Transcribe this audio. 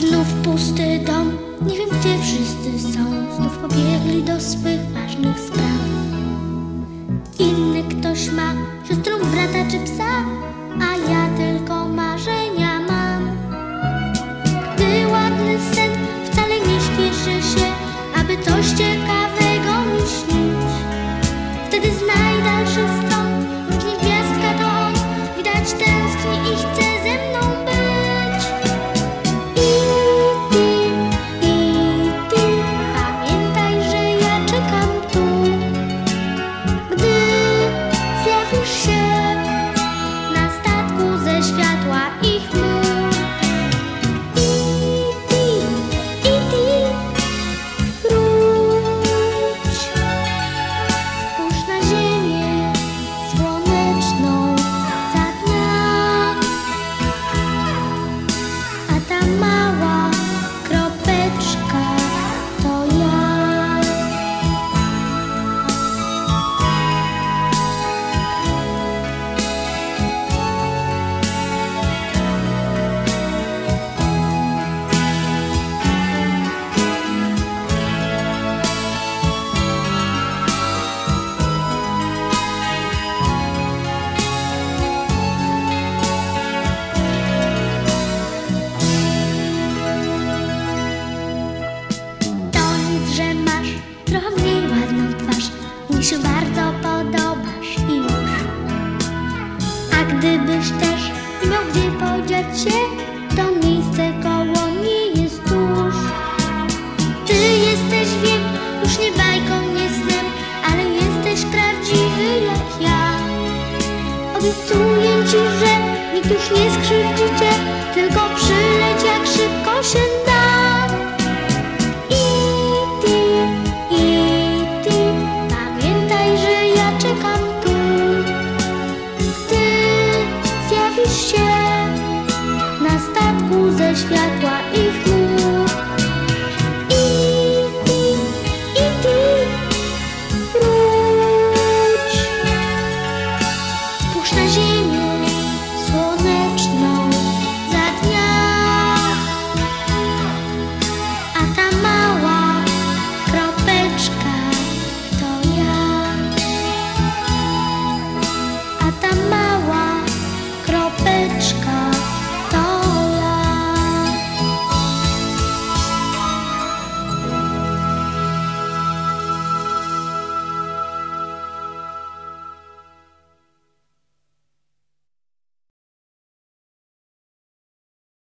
Znów pusty dom, nie wiem gdzie wszyscy są. Znów pobiegli do swych ważnych. Się bardzo podobasz i już. A gdybyś też miał gdzie podziać się To miejsce koło mnie jest tuż. Ty jesteś, wiem, już nie bajką, nie snem Ale jesteś prawdziwy jak ja. Obiecuję ci, że nikt już nie skrzywdzi cię Tylko przy świat.